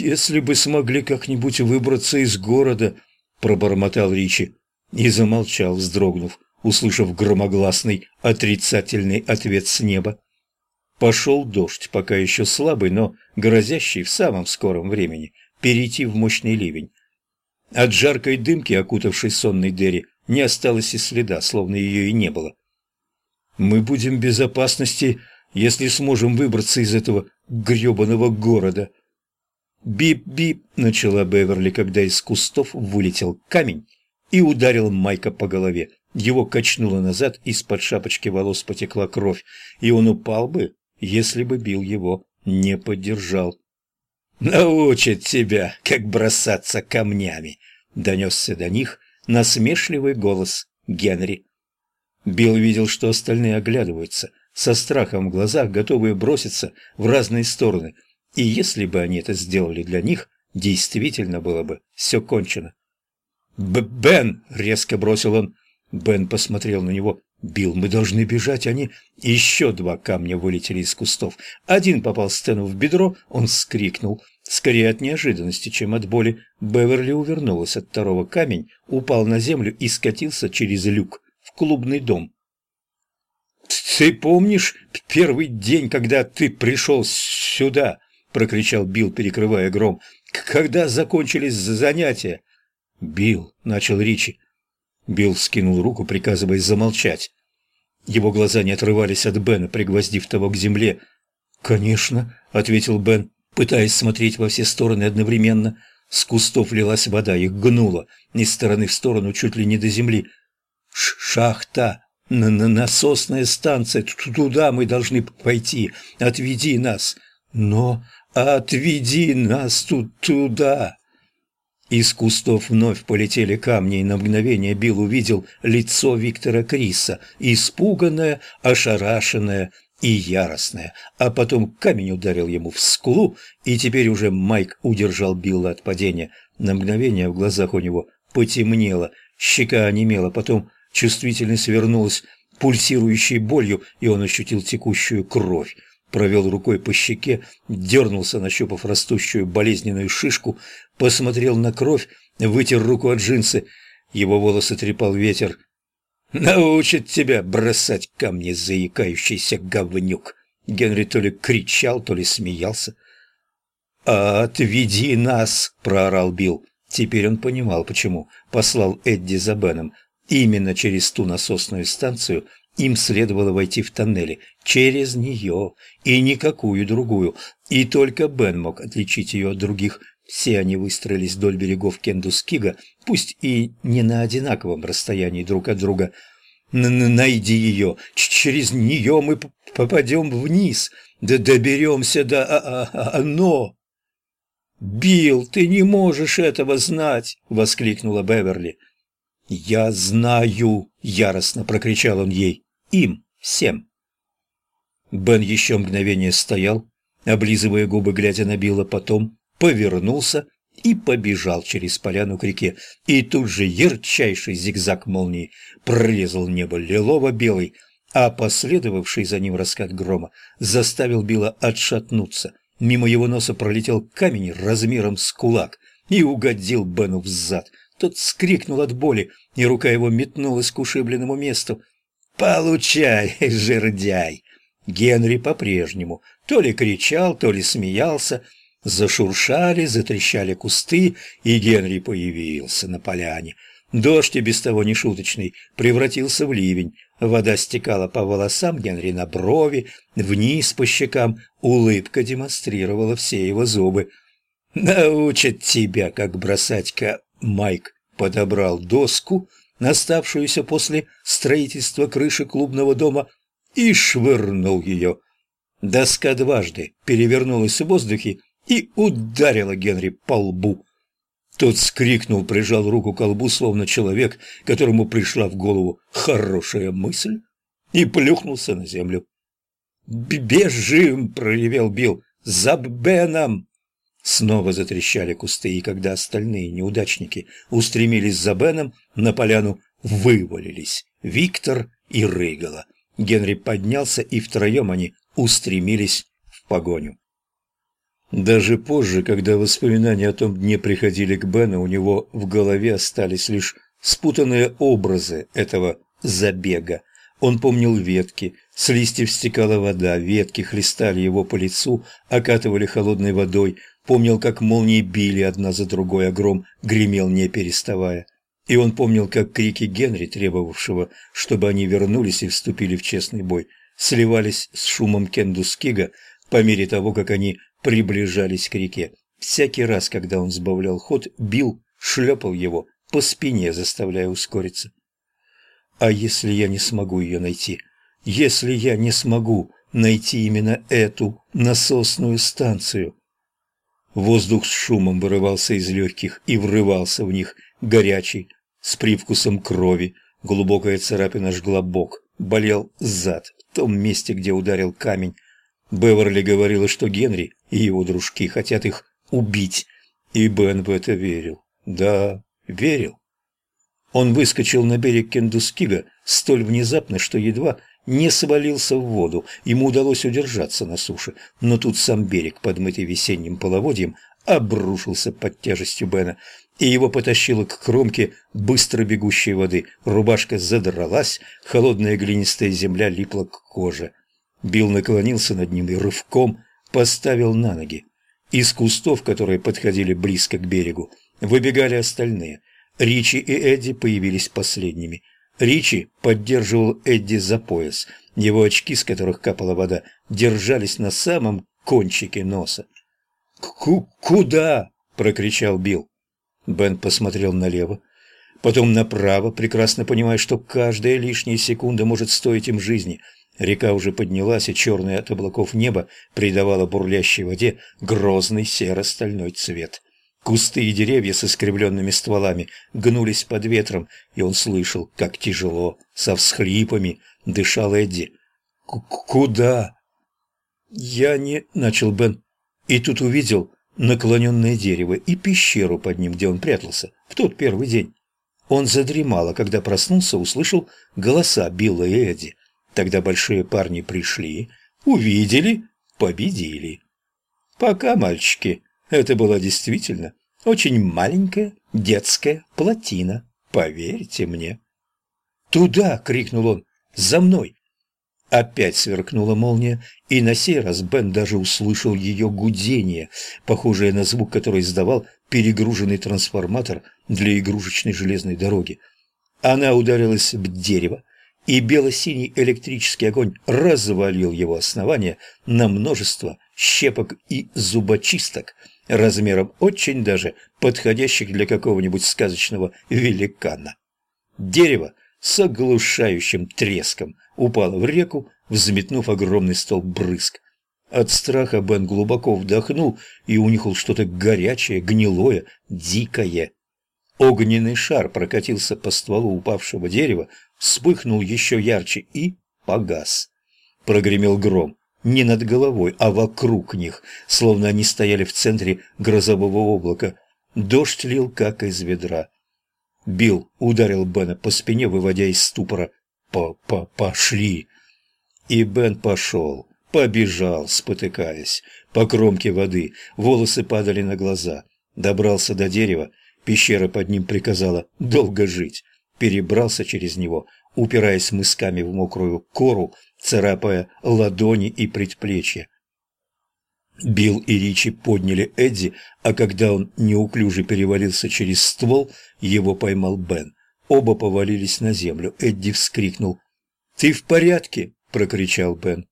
«Если бы смогли как-нибудь выбраться из города», — пробормотал Ричи и замолчал, вздрогнув, услышав громогласный отрицательный ответ с неба. Пошел дождь, пока еще слабый, но грозящий в самом скором времени перейти в мощный ливень. От жаркой дымки, окутавшей сонный Дерри, не осталось и следа, словно ее и не было. «Мы будем в безопасности, если сможем выбраться из этого гребаного города». «Бип-бип!» — начала Беверли, когда из кустов вылетел камень и ударил Майка по голове. Его качнуло назад, из-под шапочки волос потекла кровь, и он упал бы, если бы бил его не поддержал. «Научит тебя, как бросаться камнями!» — донесся до них насмешливый голос Генри. Билл видел, что остальные оглядываются, со страхом в глазах, готовые броситься в разные стороны, и если бы они это сделали для них, действительно было бы все кончено. Б «Бен!» — резко бросил он. Бен посмотрел на него. «Билл, мы должны бежать, они...» Еще два камня вылетели из кустов. Один попал Стэну в бедро, он скрикнул. Скорее от неожиданности, чем от боли. Беверли увернулась от второго камень, упал на землю и скатился через люк в клубный дом. «Ты помнишь первый день, когда ты пришел сюда?» — прокричал Билл, перекрывая гром. «Когда закончились занятия?» «Билл», — начал Ричи. Билл скинул руку, приказывая замолчать. Его глаза не отрывались от Бена, пригвоздив того к земле. «Конечно», — ответил Бен, пытаясь смотреть во все стороны одновременно. С кустов лилась вода, их гнуло, из стороны в сторону, чуть ли не до земли. Ш «Шахта! Н -н Насосная станция! Туда мы должны пойти! Отведи нас! Но отведи нас тут туда!» Из кустов вновь полетели камни, и на мгновение Билл увидел лицо Виктора Криса, испуганное, ошарашенное и яростное. А потом камень ударил ему в скулу, и теперь уже Майк удержал Билла от падения. На мгновение в глазах у него потемнело, щека онемела, потом чувствительность свернулась пульсирующей болью, и он ощутил текущую кровь провел рукой по щеке, дернулся, нащупав растущую болезненную шишку, посмотрел на кровь, вытер руку от джинсы. Его волосы трепал ветер. «Научит тебя бросать камни, заикающийся говнюк!» Генри то ли кричал, то ли смеялся. «Отведи нас!» — проорал Билл. Теперь он понимал, почему послал Эдди за Беном. Именно через ту насосную станцию им следовало войти в тоннели, через нее и никакую другую, и только Бен мог отличить ее от других. Все они выстроились вдоль берегов Кендускига, пусть и не на одинаковом расстоянии друг от друга. «Найди ее! Через нее мы попадем вниз! Да доберемся до а -а -а оно!» «Билл, ты не можешь этого знать!» — воскликнула Беверли. «Я знаю!» — яростно прокричал он ей. «Им всем!» Бен еще мгновение стоял, облизывая губы, глядя на Билла, потом повернулся и побежал через поляну к реке. И тут же ярчайший зигзаг молнии прорезал небо лилово-белый, а последовавший за ним раскат грома заставил Билла отшатнуться. Мимо его носа пролетел камень размером с кулак и угодил Бену в зад. Тот скрикнул от боли, и рука его метнулась к ушибленному месту. «Получай, жердяй!» Генри по-прежнему то ли кричал, то ли смеялся. Зашуршали, затрещали кусты, и Генри появился на поляне. Дождь и без того нешуточный превратился в ливень. Вода стекала по волосам Генри на брови, вниз по щекам. Улыбка демонстрировала все его зубы. «Научат тебя, как бросать-ка...» Майк подобрал доску, оставшуюся после строительства крыши клубного дома, и швырнул ее. Доска дважды перевернулась в воздухе и ударила Генри по лбу. Тот скрикнул, прижал руку к лбу, словно человек, которому пришла в голову хорошая мысль, и плюхнулся на землю. «Бежим!» — проревел Билл. «За Беном!» Снова затрещали кусты, и когда остальные неудачники устремились за Беном, на поляну вывалились Виктор и Рыгала. Генри поднялся, и втроем они устремились в погоню. Даже позже, когда воспоминания о том дне приходили к Бену, у него в голове остались лишь спутанные образы этого забега. Он помнил ветки, с листьев стекала вода, ветки хлестали его по лицу, окатывали холодной водой, помнил, как молнии били одна за другой, а гром гремел не переставая. И он помнил, как крики Генри, требовавшего, чтобы они вернулись и вступили в честный бой, сливались с шумом Кендускига по мере того, как они приближались к реке. Всякий раз, когда он сбавлял ход, Билл шлепал его по спине, заставляя ускориться. «А если я не смогу ее найти? Если я не смогу найти именно эту насосную станцию?» Воздух с шумом вырывался из легких и врывался в них, горячий, с привкусом крови. Глубокая царапина жгла бок, болел зад, в том месте, где ударил камень. Беверли говорила, что Генри и его дружки хотят их убить, и Бен в это верил. Да, верил. Он выскочил на берег Кендускига столь внезапно, что едва не свалился в воду. Ему удалось удержаться на суше, но тут сам берег, подмытый весенним половодьем, обрушился под тяжестью Бена, и его потащило к кромке быстро бегущей воды. Рубашка задралась, холодная глинистая земля липла к коже. Билл наклонился над ним и рывком поставил на ноги. Из кустов, которые подходили близко к берегу, выбегали остальные. Ричи и Эдди появились последними. Ричи поддерживал Эдди за пояс. Его очки, с которых капала вода, держались на самом кончике носа. «Ку «Куда?» – прокричал Билл. Бен посмотрел налево, потом направо, прекрасно понимая, что каждая лишняя секунда может стоить им жизни – Река уже поднялась, и черное от облаков небо придавало бурлящей воде грозный серо-стальной цвет. Кусты и деревья с искривленными стволами гнулись под ветром, и он слышал, как тяжело, со всхлипами, дышал Эдди. «Куда?» «Я не...» — начал Бен. И тут увидел наклоненное дерево и пещеру под ним, где он прятался, в тот первый день. Он задремал, а когда проснулся, услышал голоса Билла и Эдди. Тогда большие парни пришли, увидели, победили. Пока, мальчики, это была действительно очень маленькая детская плотина, поверьте мне. «Туда!» — крикнул он. «За мной!» Опять сверкнула молния, и на сей раз Бен даже услышал ее гудение, похожее на звук, который издавал перегруженный трансформатор для игрушечной железной дороги. Она ударилась в дерево, и бело-синий электрический огонь развалил его основание на множество щепок и зубочисток, размером очень даже подходящих для какого-нибудь сказочного великана. Дерево с оглушающим треском упало в реку, взметнув огромный столб брызг. От страха Бен глубоко вдохнул и унюхал что-то горячее, гнилое, дикое. Огненный шар прокатился по стволу упавшего дерева, вспыхнул еще ярче и погас. Прогремел гром. Не над головой, а вокруг них, словно они стояли в центре грозового облака. Дождь лил, как из ведра. Билл ударил Бена по спине, выводя из ступора. «По-по-пошли!» И Бен пошел, побежал, спотыкаясь, по кромке воды, волосы падали на глаза. Добрался до дерева, пещера под ним приказала долго жить перебрался через него, упираясь мысками в мокрую кору, царапая ладони и предплечья. Билл и Ричи подняли Эдди, а когда он неуклюже перевалился через ствол, его поймал Бен. Оба повалились на землю. Эдди вскрикнул. «Ты в порядке?» – прокричал Бен.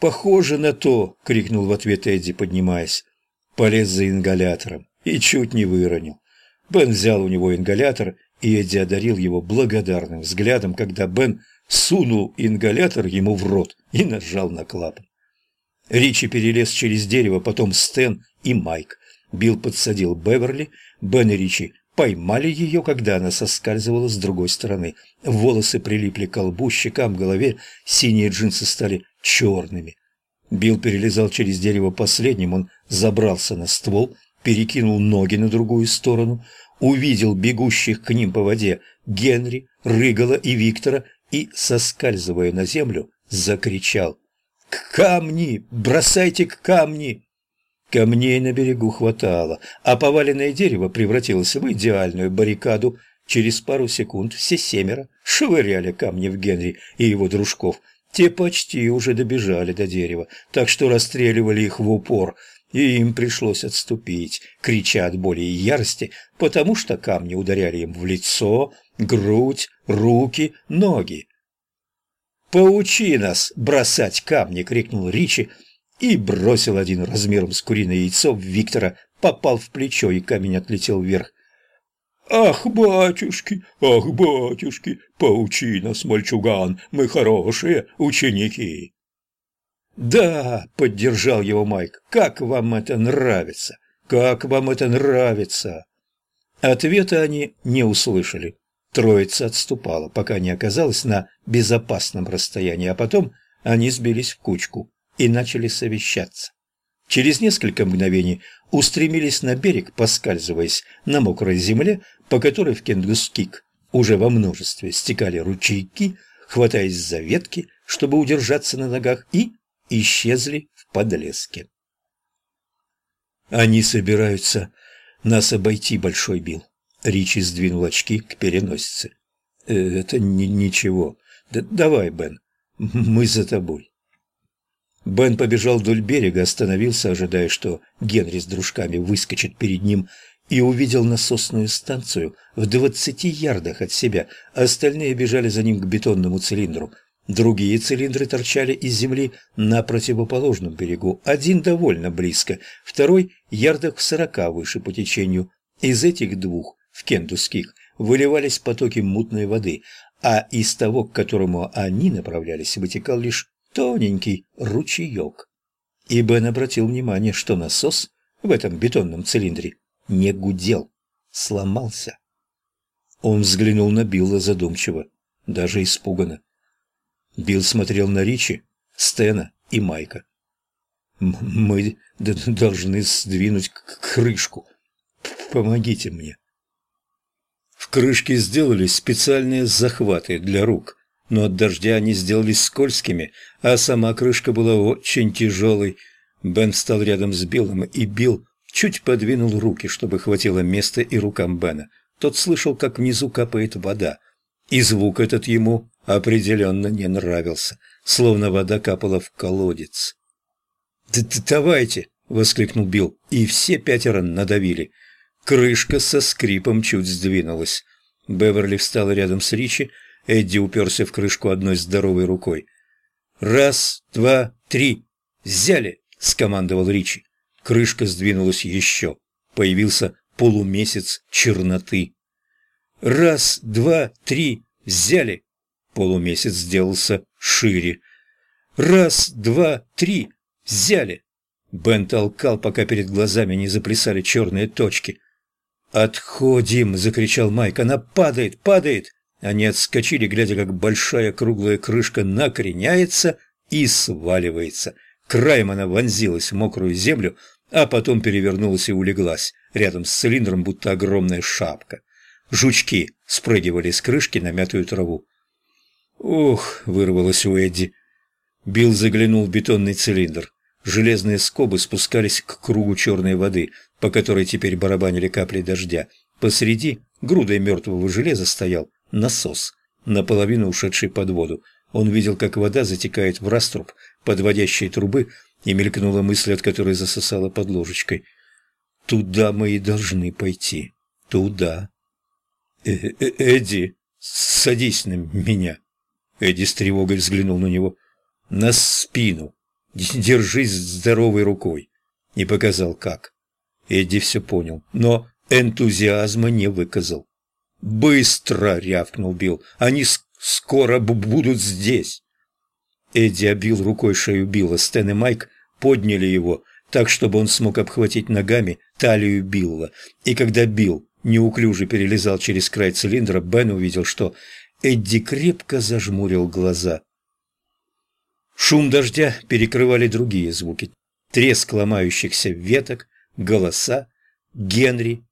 «Похоже на то!» – крикнул в ответ Эдди, поднимаясь. Полез за ингалятором и чуть не выронил. Бен взял у него ингалятор и Эдди одарил его благодарным взглядом, когда Бен сунул ингалятор ему в рот и нажал на клапан. Ричи перелез через дерево, потом Стэн и Майк. Билл подсадил Беверли, Бен и Ричи поймали ее, когда она соскальзывала с другой стороны. Волосы прилипли к лбу, щекам, голове, синие джинсы стали черными. Билл перелезал через дерево последним, он забрался на ствол, перекинул ноги на другую сторону – увидел бегущих к ним по воде Генри, Рыгала и Виктора и, соскальзывая на землю, закричал «К камни! Бросайте к камни!» Камней на берегу хватало, а поваленное дерево превратилось в идеальную баррикаду. Через пару секунд все семеро швыряли камни в Генри и его дружков. Те почти уже добежали до дерева, так что расстреливали их в упор, и им пришлось отступить, крича от боли и ярости, потому что камни ударяли им в лицо, грудь, руки, ноги. «Поучи нас бросать камни!» — крикнул Ричи и бросил один размером с куриное яйцо в Виктора, попал в плечо, и камень отлетел вверх. «Ах, батюшки, ах, батюшки, поучи нас, мальчуган, мы хорошие ученики!» «Да!» — поддержал его Майк. «Как вам это нравится? Как вам это нравится?» Ответа они не услышали. Троица отступала, пока не оказалась на безопасном расстоянии, а потом они сбились в кучку и начали совещаться. Через несколько мгновений устремились на берег, поскальзываясь на мокрой земле, по которой в Кенгускик уже во множестве стекали ручейки, хватаясь за ветки, чтобы удержаться на ногах, и исчезли в подлеске. «Они собираются нас обойти, Большой Бил», Ричи сдвинул очки к переносице. «Э, «Это ни ничего. Да, давай, Бен, мы за тобой». Бен побежал вдоль берега, остановился, ожидая, что Генри с дружками выскочит перед ним, и увидел насосную станцию в двадцати ярдах от себя. Остальные бежали за ним к бетонному цилиндру. Другие цилиндры торчали из земли на противоположном берегу. Один довольно близко, второй ярдах в сорока выше по течению. Из этих двух в Кендуских выливались потоки мутной воды, а из того, к которому они направлялись, вытекал лишь тоненький ручеек. И Бен обратил внимание, что насос в этом бетонном цилиндре не гудел, сломался. Он взглянул на Билла задумчиво, даже испуганно. Билл смотрел на Ричи, Стена и Майка. «Мы должны сдвинуть крышку. Помогите мне». В крышке сделались специальные захваты для рук, но от дождя они сделались скользкими, а сама крышка была очень тяжелой. Бен встал рядом с Биллом, и Билл чуть подвинул руки, чтобы хватило места и рукам Бена. Тот слышал, как внизу капает вода, и звук этот ему определенно не нравился, словно вода капала в колодец. «Давайте!» — воскликнул Билл, и все пятеро надавили — Крышка со скрипом чуть сдвинулась. Беверли встала рядом с Ричи, Эдди уперся в крышку одной здоровой рукой. «Раз, два, три! Взяли!» — скомандовал Ричи. Крышка сдвинулась еще. Появился полумесяц черноты. «Раз, два, три! Взяли!» Полумесяц сделался шире. «Раз, два, три! Взяли!» Бен толкал, пока перед глазами не заплясали черные точки. «Отходим!» — закричал Майк. «Она падает, падает!» Они отскочили, глядя, как большая круглая крышка накреняется и сваливается. Краем она вонзилась в мокрую землю, а потом перевернулась и улеглась, рядом с цилиндром, будто огромная шапка. Жучки спрыгивали с крышки на мятую траву. «Ух!» — вырвалось у Эдди. Билл заглянул в бетонный цилиндр. Железные скобы спускались к кругу черной воды, по которой теперь барабанили капли дождя. Посреди грудой мертвого железа стоял насос, наполовину ушедший под воду. Он видел, как вода затекает в раструб подводящей трубы, и мелькнула мысль, от которой засосала под ложечкой. «Туда мы и должны пойти. Туда». Э -э «Эдди, садись на меня». Эдди с тревогой взглянул на него. «На спину. Держись здоровой рукой». И показал, как. Эдди все понял, но энтузиазма не выказал. «Быстро!» — рявкнул Билл. «Они скоро будут здесь!» Эдди обил рукой шею Билла. Стэн и Майк подняли его так, чтобы он смог обхватить ногами талию Билла. И когда Билл неуклюже перелезал через край цилиндра, Бен увидел, что Эдди крепко зажмурил глаза. Шум дождя перекрывали другие звуки. Треск ломающихся веток, голоса, Генри,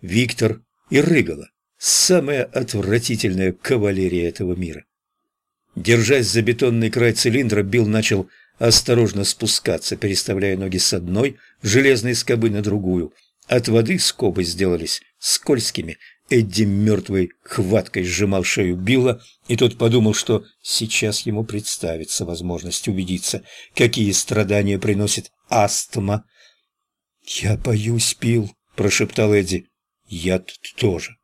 Виктор и Рыгала. Самая отвратительная кавалерия этого мира. Держась за бетонный край цилиндра, Билл начал осторожно спускаться, переставляя ноги с одной железной скобы на другую. От воды скобы сделались скользкими. Эдди мертвой хваткой сжимал шею Билла, и тот подумал, что сейчас ему представится возможность убедиться, какие страдания приносит астма. «Я боюсь, Билл», — прошептал Эдди. «Я тоже».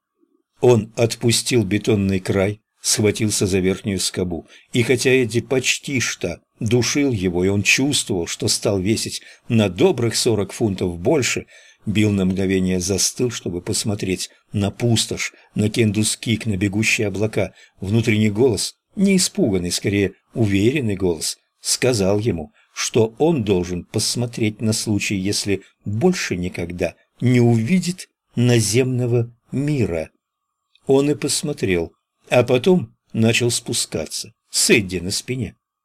Он отпустил бетонный край, схватился за верхнюю скобу, и хотя Эдди почти что душил его, и он чувствовал, что стал весить на добрых сорок фунтов больше, Билл на мгновение застыл, чтобы посмотреть на пустошь, на Кендус-Кик, на бегущие облака. Внутренний голос, не испуганный, скорее уверенный голос, сказал ему, что он должен посмотреть на случай, если больше никогда не увидит наземного мира. Он и посмотрел, а потом начал спускаться с Эдди на спине.